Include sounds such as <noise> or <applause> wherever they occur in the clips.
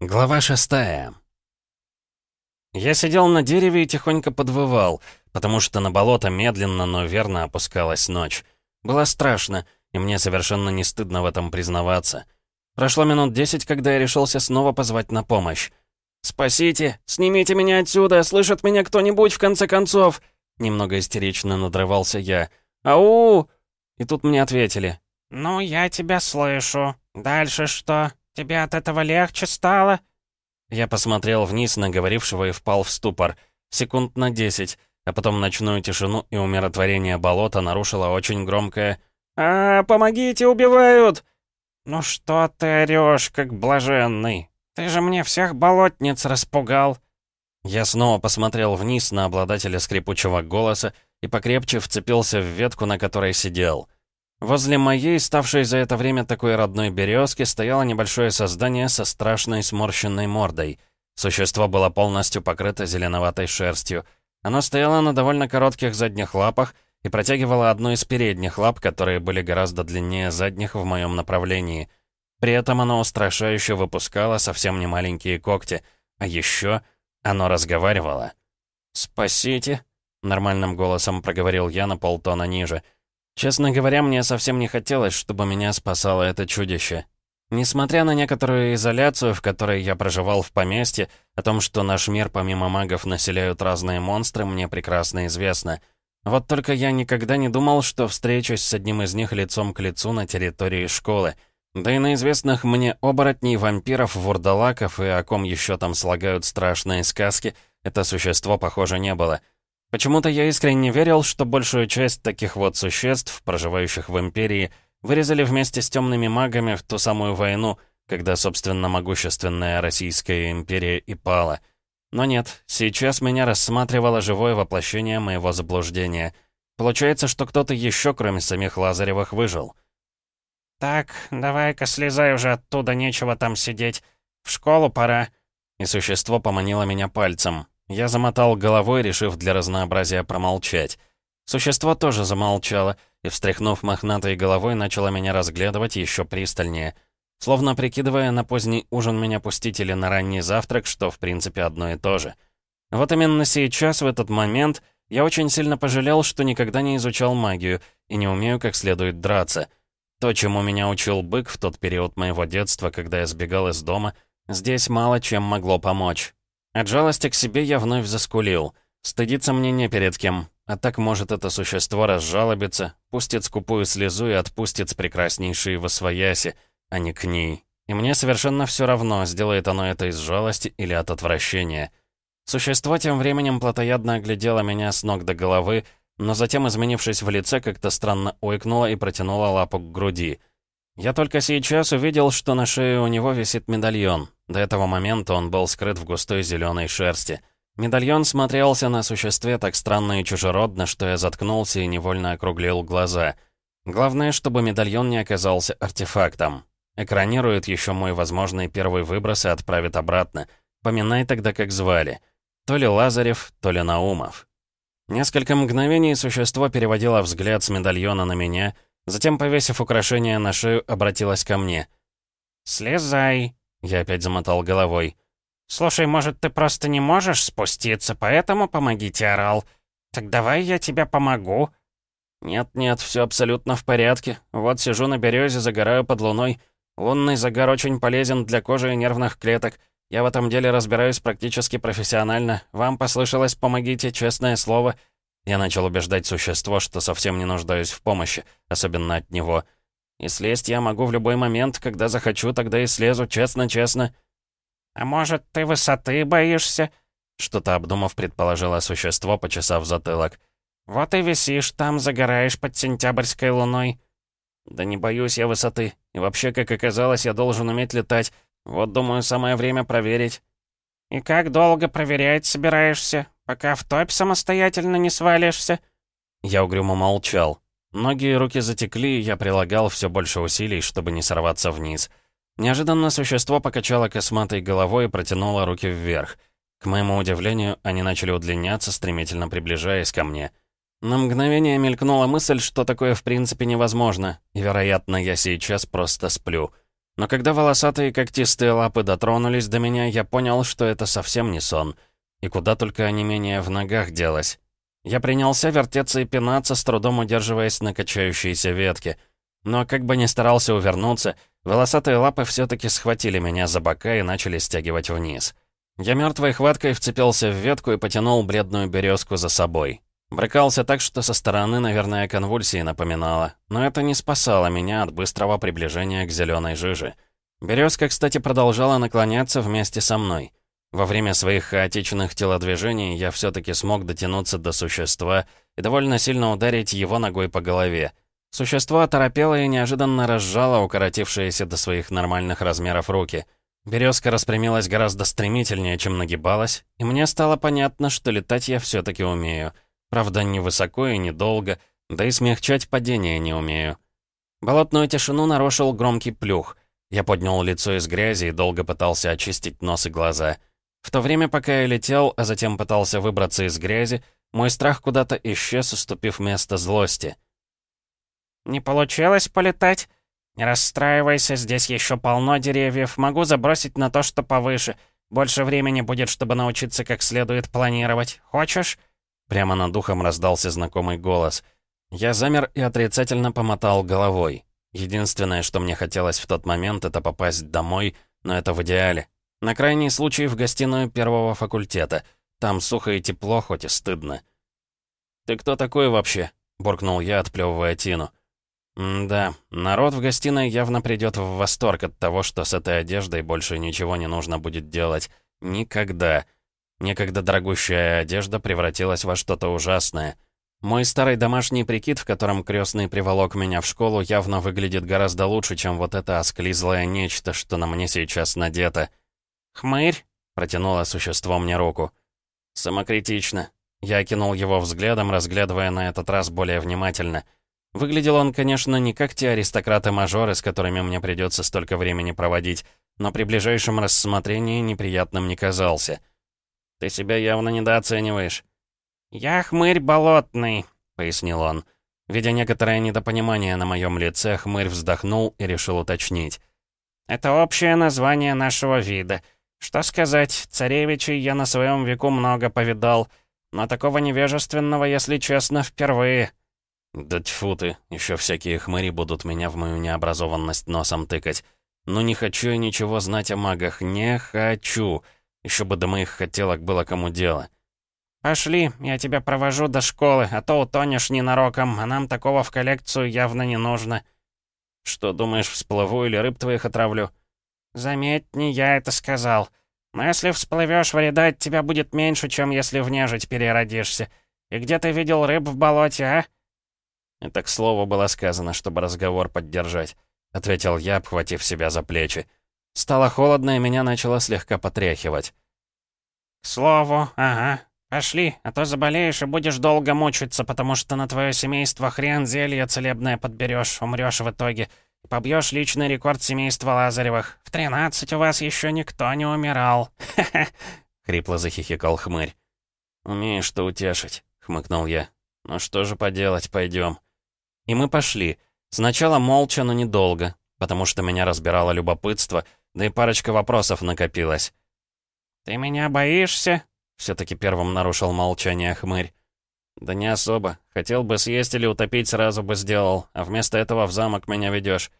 Глава шестая. Я сидел на дереве и тихонько подвывал, потому что на болото медленно, но верно опускалась ночь. Было страшно, и мне совершенно не стыдно в этом признаваться. Прошло минут десять, когда я решился снова позвать на помощь. «Спасите! Снимите меня отсюда! Слышит меня кто-нибудь, в конце концов!» Немного истерично надрывался я. «Ау!» И тут мне ответили. «Ну, я тебя слышу. Дальше что?» «Тебе от этого легче стало?» Я посмотрел вниз на говорившего и впал в ступор. Секунд на десять, а потом ночную тишину и умиротворение болота нарушило очень громкое «А, помогите, убивают!» «Ну что ты орёшь, как блаженный? Ты же мне всех болотниц распугал!» Я снова посмотрел вниз на обладателя скрипучего голоса и покрепче вцепился в ветку, на которой сидел. Возле моей, ставшей за это время такой родной березки, стояло небольшое создание со страшной сморщенной мордой. Существо было полностью покрыто зеленоватой шерстью. Оно стояло на довольно коротких задних лапах и протягивало одну из передних лап, которые были гораздо длиннее задних в моем направлении. При этом оно устрашающе выпускало совсем не маленькие когти, а еще оно разговаривало. «Спасите!» — нормальным голосом проговорил я на полтона ниже — Честно говоря, мне совсем не хотелось, чтобы меня спасало это чудище. Несмотря на некоторую изоляцию, в которой я проживал в поместье, о том, что наш мир помимо магов населяют разные монстры, мне прекрасно известно. Вот только я никогда не думал, что встречусь с одним из них лицом к лицу на территории школы. Да и на известных мне оборотней, вампиров, вурдалаков и о ком еще там слагают страшные сказки, это существо, похоже, не было — Почему-то я искренне верил, что большую часть таких вот существ, проживающих в Империи, вырезали вместе с темными магами в ту самую войну, когда, собственно, могущественная Российская империя и пала. Но нет, сейчас меня рассматривало живое воплощение моего заблуждения. Получается, что кто-то еще, кроме самих Лазаревых, выжил. «Так, давай-ка слезай уже оттуда, нечего там сидеть. В школу пора». И существо поманило меня пальцем. Я замотал головой, решив для разнообразия промолчать. Существо тоже замолчало и, встряхнув мохнатой головой, начало меня разглядывать еще пристальнее. Словно прикидывая, на поздний ужин меня пустить или на ранний завтрак, что, в принципе, одно и то же. Вот именно сейчас, в этот момент, я очень сильно пожалел, что никогда не изучал магию и не умею как следует драться. То, чему меня учил бык в тот период моего детства, когда я сбегал из дома, здесь мало чем могло помочь. От жалости к себе я вновь заскулил. Стыдиться мне не перед кем. А так может это существо разжалобиться, пустит скупую слезу и отпустит с прекраснейшей восвояси, а не к ней. И мне совершенно все равно, сделает оно это из жалости или от отвращения. Существо тем временем плотоядно оглядело меня с ног до головы, но затем, изменившись в лице, как-то странно ойкнуло и протянуло лапу к груди. Я только сейчас увидел, что на шее у него висит медальон. До этого момента он был скрыт в густой зеленой шерсти. Медальон смотрелся на существе так странно и чужеродно, что я заткнулся и невольно округлил глаза. Главное, чтобы медальон не оказался артефактом. Экранирует еще мой возможный первый выброс и отправит обратно. Поминай тогда, как звали. То ли Лазарев, то ли Наумов. Несколько мгновений существо переводило взгляд с медальона на меня, затем, повесив украшение на шею, обратилось ко мне. «Слезай!» Я опять замотал головой. «Слушай, может, ты просто не можешь спуститься, поэтому помогите, орал. Так давай я тебе помогу». «Нет-нет, все абсолютно в порядке. Вот сижу на березе, загораю под луной. Лунный загар очень полезен для кожи и нервных клеток. Я в этом деле разбираюсь практически профессионально. Вам послышалось «помогите», честное слово». Я начал убеждать существо, что совсем не нуждаюсь в помощи, особенно от него. И слезть я могу в любой момент, когда захочу, тогда и слезу, честно-честно». «А может, ты высоты боишься?» Что-то обдумав, предположило существо, почесав затылок. «Вот и висишь там, загораешь под сентябрьской луной». «Да не боюсь я высоты. И вообще, как оказалось, я должен уметь летать. Вот, думаю, самое время проверить». «И как долго проверять собираешься? Пока в топь самостоятельно не свалишься?» Я угрюмо молчал. Ноги и руки затекли, и я прилагал все больше усилий, чтобы не сорваться вниз. Неожиданно существо покачало косматой головой и протянуло руки вверх. К моему удивлению, они начали удлиняться, стремительно приближаясь ко мне. На мгновение мелькнула мысль, что такое в принципе невозможно, и, вероятно, я сейчас просто сплю. Но когда волосатые когтистые лапы дотронулись до меня, я понял, что это совсем не сон. И куда только онемение в ногах делось. Я принялся вертеться и пинаться, с трудом удерживаясь на качающейся ветке. Но как бы ни старался увернуться, волосатые лапы все-таки схватили меня за бока и начали стягивать вниз. Я мертвой хваткой вцепился в ветку и потянул бледную березку за собой. Брыкался так, что со стороны, наверное, конвульсии напоминало, но это не спасало меня от быстрого приближения к зеленой жиже. Березка, кстати, продолжала наклоняться вместе со мной. Во время своих хаотичных телодвижений я все-таки смог дотянуться до существа и довольно сильно ударить его ногой по голове. Существо оторопело и неожиданно разжало укоротившиеся до своих нормальных размеров руки. Березка распрямилась гораздо стремительнее, чем нагибалась, и мне стало понятно, что летать я все-таки умею — Правда, не высоко и недолго, да и смягчать падение не умею. Болотную тишину нарушил громкий плюх. Я поднял лицо из грязи и долго пытался очистить нос и глаза. В то время, пока я летел, а затем пытался выбраться из грязи, мой страх куда-то исчез, уступив место злости. «Не получилось полетать? Не расстраивайся, здесь еще полно деревьев. Могу забросить на то, что повыше. Больше времени будет, чтобы научиться как следует планировать. Хочешь?» Прямо над ухом раздался знакомый голос. Я замер и отрицательно помотал головой. Единственное, что мне хотелось в тот момент, это попасть домой, но это в идеале. На крайний случай в гостиную первого факультета. Там сухо и тепло, хоть и стыдно. «Ты кто такой вообще?» — буркнул я, отплевывая Тину. «Да, народ в гостиной явно придет в восторг от того, что с этой одеждой больше ничего не нужно будет делать. Никогда. Некогда дорогущая одежда превратилась во что-то ужасное. Мой старый домашний прикид, в котором крестный приволок меня в школу, явно выглядит гораздо лучше, чем вот это осклизлое нечто, что на мне сейчас надето. «Хмырь?» — протянуло существо мне руку. «Самокритично». Я окинул его взглядом, разглядывая на этот раз более внимательно. Выглядел он, конечно, не как те аристократы-мажоры, с которыми мне придется столько времени проводить, но при ближайшем рассмотрении неприятным не казался — ты себя явно недооцениваешь». «Я хмырь болотный», — пояснил он. Видя некоторое недопонимание на моем лице, хмырь вздохнул и решил уточнить. «Это общее название нашего вида. Что сказать, царевичей я на своем веку много повидал, но такого невежественного, если честно, впервые». «Да тьфу ты, еще всякие хмыри будут меня в мою необразованность носом тыкать. Ну не хочу я ничего знать о магах, не хочу. Еще бы до моих хотелок было кому дело. «Пошли, я тебя провожу до школы, а то утонешь ненароком, а нам такого в коллекцию явно не нужно». «Что, думаешь, всплыву или рыб твоих отравлю?» «Заметь, не я это сказал. Но если всплывешь, вреда от тебя будет меньше, чем если в нежить переродишься. И где ты видел рыб в болоте, а?» «Это к слову было сказано, чтобы разговор поддержать», — ответил я, обхватив себя за плечи. Стало холодно, и меня начало слегка потряхивать. «К слову, ага. Пошли, а то заболеешь и будешь долго мучиться, потому что на твое семейство хрен зелье целебное подберешь, умрешь в итоге. Побьешь личный рекорд семейства Лазаревых. В тринадцать у вас еще никто не умирал. Хе-хе!» <laughs> — хрипло захихикал хмырь. «Умеешь что утешить», — хмыкнул я. «Ну что же поделать, пойдем». И мы пошли. Сначала молча, но недолго, потому что меня разбирало любопытство — да и парочка вопросов накопилась. «Ты меня боишься?» Все-таки первым нарушил молчание хмырь. «Да не особо. Хотел бы съесть или утопить, сразу бы сделал. А вместо этого в замок меня ведешь.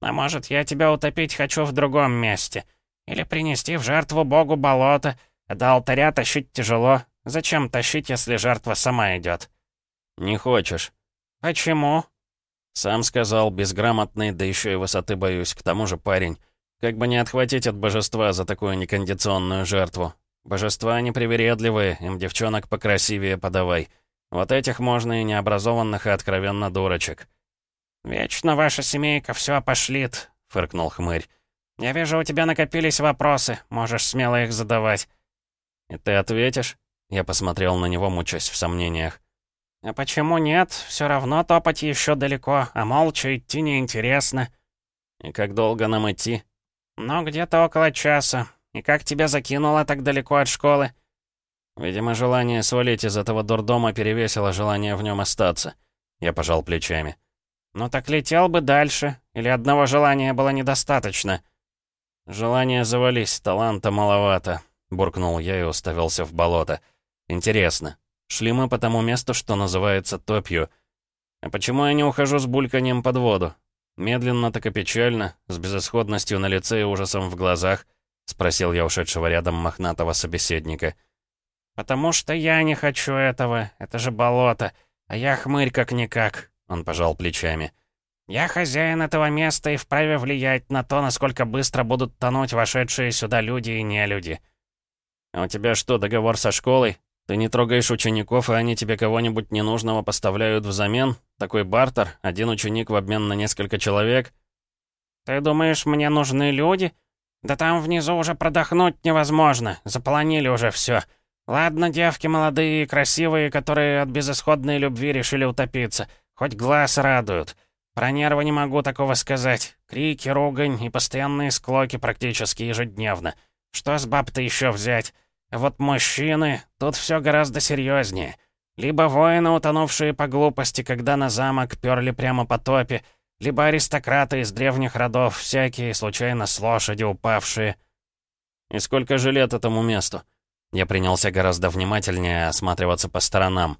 «А может, я тебя утопить хочу в другом месте? Или принести в жертву богу болота? До алтаря тащить тяжело. Зачем тащить, если жертва сама идет?» «Не хочешь». «Почему?» «Сам сказал, безграмотный, да еще и высоты боюсь. К тому же парень. Как бы не отхватить от божества за такую некондиционную жертву. Божества непривередливые, им девчонок покрасивее подавай. Вот этих можно и необразованных, и откровенно дурочек. «Вечно ваша семейка все опошлит», — фыркнул хмырь. «Я вижу, у тебя накопились вопросы, можешь смело их задавать». «И ты ответишь?» Я посмотрел на него, мучаясь в сомнениях. «А почему нет? Все равно топать еще далеко, а молча идти неинтересно». «И как долго нам идти?» «Ну, где-то около часа. И как тебя закинуло так далеко от школы?» Видимо, желание свалить из этого дурдома перевесило желание в нем остаться. Я пожал плечами. «Ну так летел бы дальше. Или одного желания было недостаточно?» «Желание завались, таланта маловато», — буркнул я и уставился в болото. «Интересно, шли мы по тому месту, что называется топью. А почему я не ухожу с бульканьем под воду? Медленно, так и печально, с безысходностью на лице и ужасом в глазах», — спросил я ушедшего рядом мохнатого собеседника. «Потому что я не хочу этого, это же болото, а я хмырь как-никак», — он пожал плечами. «Я хозяин этого места и вправе влиять на то, насколько быстро будут тонуть вошедшие сюда люди и не люди. «А у тебя что, договор со школой? Ты не трогаешь учеников, и они тебе кого-нибудь ненужного поставляют взамен? Такой бартер, один ученик в обмен на несколько человек?» «Ты думаешь, мне нужны люди? Да там внизу уже продохнуть невозможно, заполонили уже все. Ладно, девки молодые и красивые, которые от безысходной любви решили утопиться, хоть глаз радуют». Про нервы не могу такого сказать. Крики, ругань и постоянные склоки практически ежедневно. Что с баб-то еще взять? вот мужчины, тут все гораздо серьезнее. Либо воины, утонувшие по глупости, когда на замок перли прямо по топе, либо аристократы из древних родов, всякие, случайно с лошади упавшие. И сколько же лет этому месту? Я принялся гораздо внимательнее осматриваться по сторонам.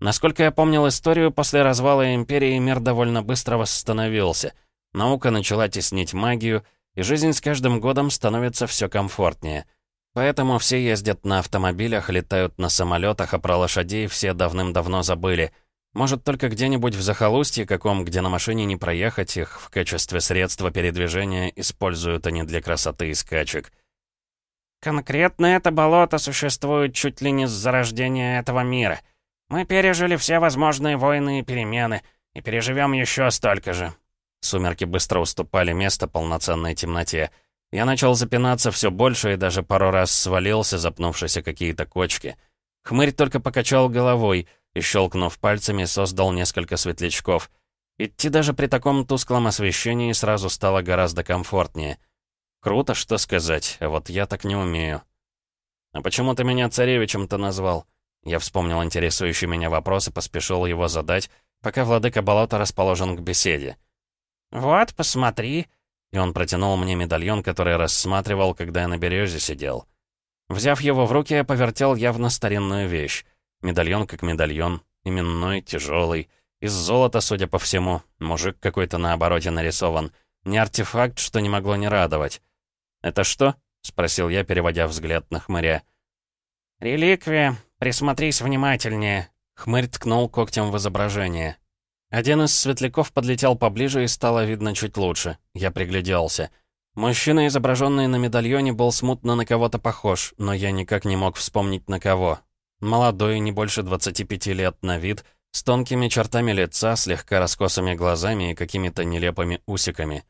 Насколько я помнил историю, после развала Империи мир довольно быстро восстановился. Наука начала теснить магию, и жизнь с каждым годом становится все комфортнее. Поэтому все ездят на автомобилях, летают на самолетах, а про лошадей все давным-давно забыли. Может, только где-нибудь в захолустье каком, где на машине не проехать, их в качестве средства передвижения используют они для красоты и скачек. «Конкретно это болото существует чуть ли не с зарождения этого мира», мы пережили все возможные войны и перемены, и переживем еще столько же». Сумерки быстро уступали место полноценной темноте. Я начал запинаться все больше и даже пару раз свалился, запнувшись о какие-то кочки. Хмырь только покачал головой и, щелкнув пальцами, создал несколько светлячков. Идти даже при таком тусклом освещении сразу стало гораздо комфортнее. Круто, что сказать, а вот я так не умею. «А почему ты меня царевичем-то назвал?» Я вспомнил интересующий меня вопрос и поспешил его задать, пока владыка болота расположен к беседе. «Вот, посмотри!» И он протянул мне медальон, который рассматривал, когда я на березе сидел. Взяв его в руки, я повертел явно старинную вещь. Медальон как медальон, именной, тяжелый, из золота, судя по всему. Мужик какой-то на обороте нарисован. Не артефакт, что не могло не радовать. «Это что?» — спросил я, переводя взгляд на хмыря. «Реликвия. Присмотрись внимательнее». Хмырь ткнул когтем в изображение. Один из светляков подлетел поближе и стало видно чуть лучше. Я пригляделся. Мужчина, изображенный на медальоне, был смутно на кого-то похож, но я никак не мог вспомнить на кого. Молодой, не больше 25 лет на вид, с тонкими чертами лица, слегка раскосыми глазами и какими-то нелепыми усиками.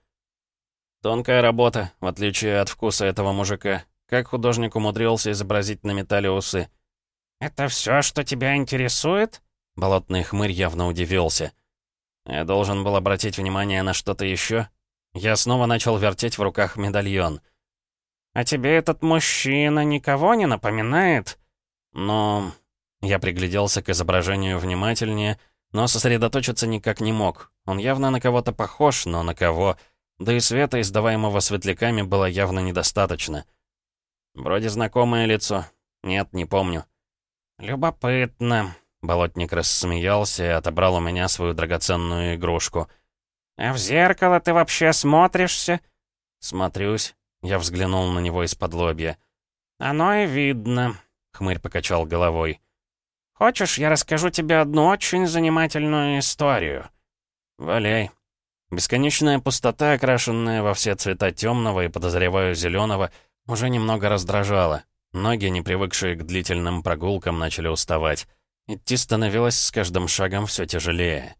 Тонкая работа, в отличие от вкуса этого мужика. Как художник умудрился изобразить на металле усы? «Это все, что тебя интересует?» Болотный хмырь явно удивился. «Я должен был обратить внимание на что-то еще?» Я снова начал вертеть в руках медальон. «А тебе этот мужчина никого не напоминает?» «Но...» Я пригляделся к изображению внимательнее, но сосредоточиться никак не мог. Он явно на кого-то похож, но на кого? Да и света, издаваемого светляками, было явно недостаточно. Вроде знакомое лицо. Нет, не помню. Любопытно. Болотник рассмеялся и отобрал у меня свою драгоценную игрушку. «А в зеркало ты вообще смотришься?» «Смотрюсь». Я взглянул на него из-под лобья. «Оно и видно», — хмырь покачал головой. «Хочешь, я расскажу тебе одну очень занимательную историю?» «Валяй». Бесконечная пустота, окрашенная во все цвета темного и, подозреваю, зеленого, уже немного раздражало. Ноги, не привыкшие к длительным прогулкам, начали уставать. Идти становилось с каждым шагом все тяжелее.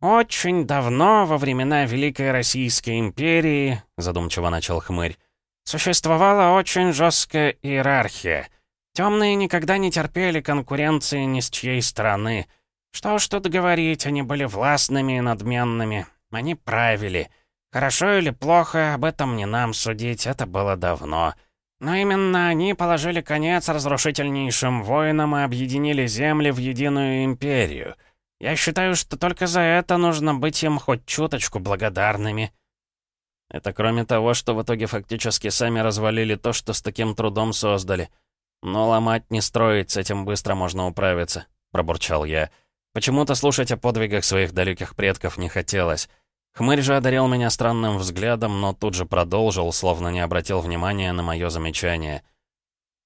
«Очень давно, во времена Великой Российской империи», — задумчиво начал хмырь, «существовала очень жесткая иерархия. Темные никогда не терпели конкуренции ни с чьей стороны. Что уж тут говорить, они были властными и надменными. Они правили». Хорошо или плохо, об этом не нам судить, это было давно. Но именно они положили конец разрушительнейшим войнам и объединили земли в единую империю. Я считаю, что только за это нужно быть им хоть чуточку благодарными». Это кроме того, что в итоге фактически сами развалили то, что с таким трудом создали. Но ломать не строить, с этим быстро можно управиться, пробурчал я. Почему-то слушать о подвигах своих далеких предков не хотелось. Хмырь же одарил меня странным взглядом, но тут же продолжил, словно не обратил внимания на мое замечание.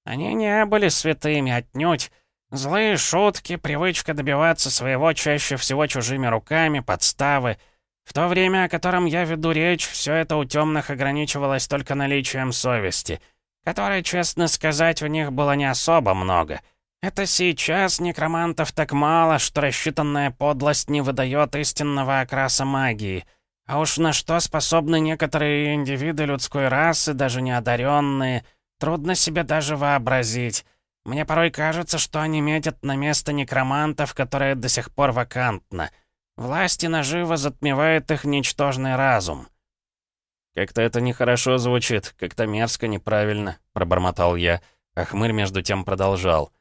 «Они не были святыми отнюдь. Злые шутки, привычка добиваться своего чаще всего чужими руками, подставы — в то время, о котором я веду речь, все это у темных ограничивалось только наличием совести, которой, честно сказать, у них было не особо много. Это сейчас некромантов так мало, что рассчитанная подлость не выдает истинного окраса магии. А уж на что способны некоторые индивиды людской расы, даже неодаренные, трудно себе даже вообразить. Мне порой кажется, что они метят на место некромантов, которое до сих пор вакантно — Власть и наживо затмевает их ничтожный разум. «Как-то это нехорошо звучит, как-то мерзко, неправильно», — пробормотал я, а хмырь между тем продолжал.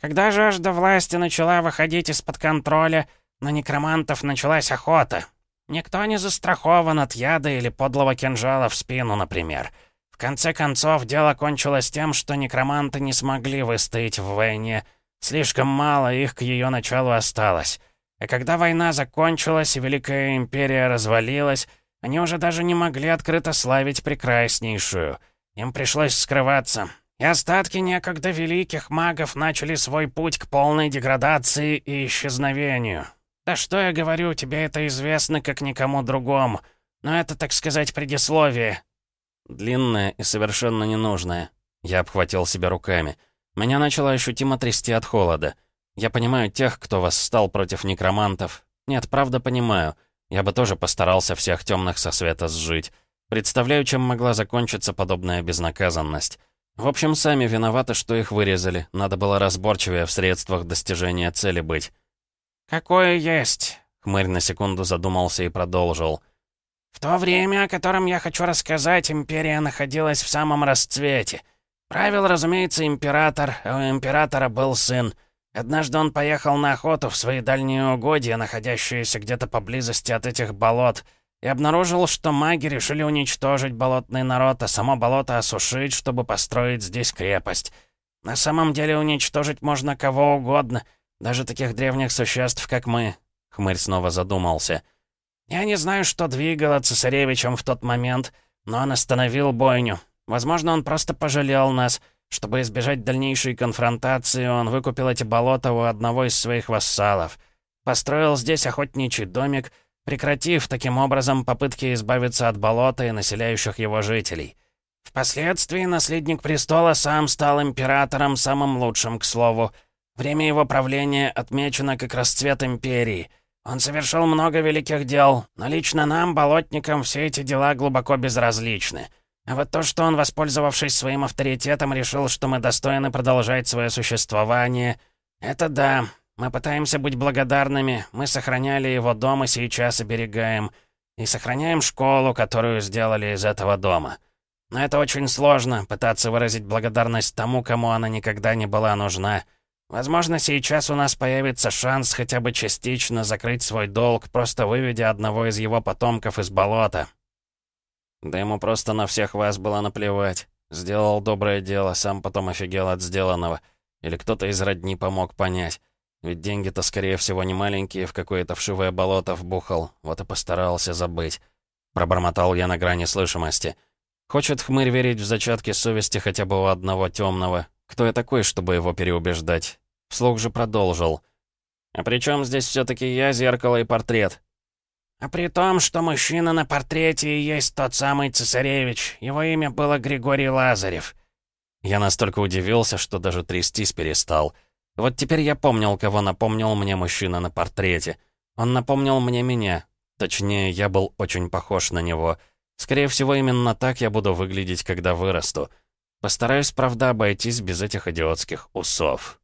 «Когда жажда власти начала выходить из-под контроля, на некромантов началась охота. Никто не застрахован от яда или подлого кинжала в спину, например. В конце концов, дело кончилось тем, что некроманты не смогли выстоять в войне. Слишком мало их к ее началу осталось. А когда война закончилась и Великая Империя развалилась, они уже даже не могли открыто славить Прекраснейшую. Им пришлось скрываться. И остатки некогда великих магов начали свой путь к полной деградации и исчезновению. Да что я говорю, тебе это известно как никому другому. Но это, так сказать, предисловие. Длинное и совершенно ненужное. Я обхватил себя руками. Меня начало ощутимо трясти от холода. Я понимаю тех, кто восстал против некромантов. Нет, правда понимаю. Я бы тоже постарался всех темных со света сжить. Представляю, чем могла закончиться подобная безнаказанность. В общем, сами виноваты, что их вырезали. Надо было разборчивее в средствах достижения цели быть. «Какое есть?» Хмырь на секунду задумался и продолжил. «В то время, о котором я хочу рассказать, Империя находилась в самом расцвете. Правил, разумеется, Император, а у Императора был сын — Однажды он поехал на охоту в свои дальние угодья, находящиеся где-то поблизости от этих болот, и обнаружил, что маги решили уничтожить болотный народ, а само болото осушить, чтобы построить здесь крепость. На самом деле уничтожить можно кого угодно, даже таких древних существ, как мы. Хмырь снова задумался. Я не знаю, что двигало цесаревичем в тот момент, но он остановил бойню. Возможно, он просто пожалел нас — чтобы избежать дальнейшей конфронтации, он выкупил эти болота у одного из своих вассалов. Построил здесь охотничий домик, прекратив таким образом попытки избавиться от болота и населяющих его жителей. Впоследствии наследник престола сам стал императором, самым лучшим, к слову. Время его правления отмечено как расцвет империи. Он совершил много великих дел, но лично нам, болотникам, все эти дела глубоко безразличны. А вот то, что он, воспользовавшись своим авторитетом, решил, что мы достойны продолжать свое существование, это да. Мы пытаемся быть благодарными, мы сохраняли его дом и сейчас оберегаем. И сохраняем школу, которую сделали из этого дома. Но это очень сложно, пытаться выразить благодарность тому, кому она никогда не была нужна. Возможно, сейчас у нас появится шанс хотя бы частично закрыть свой долг, просто выведя одного из его потомков из болота. Да ему просто на всех вас было наплевать. Сделал доброе дело, сам потом офигел от сделанного. Или кто-то из родни помог понять. Ведь деньги-то, скорее всего, не маленькие, в какое-то вшивое болото вбухал. Вот и постарался забыть. Пробормотал я на грани слышимости. Хочет хмырь верить в зачатки совести хотя бы у одного темного. Кто я такой, чтобы его переубеждать? Вслух же продолжил. «А при чем здесь все таки я, зеркало и портрет?» А при том, что мужчина на портрете и есть тот самый цесаревич. Его имя было Григорий Лазарев. Я настолько удивился, что даже трястись перестал. Вот теперь я помнил, кого напомнил мне мужчина на портрете. Он напомнил мне меня. Точнее, я был очень похож на него. Скорее всего, именно так я буду выглядеть, когда вырасту. Постараюсь, правда, обойтись без этих идиотских усов.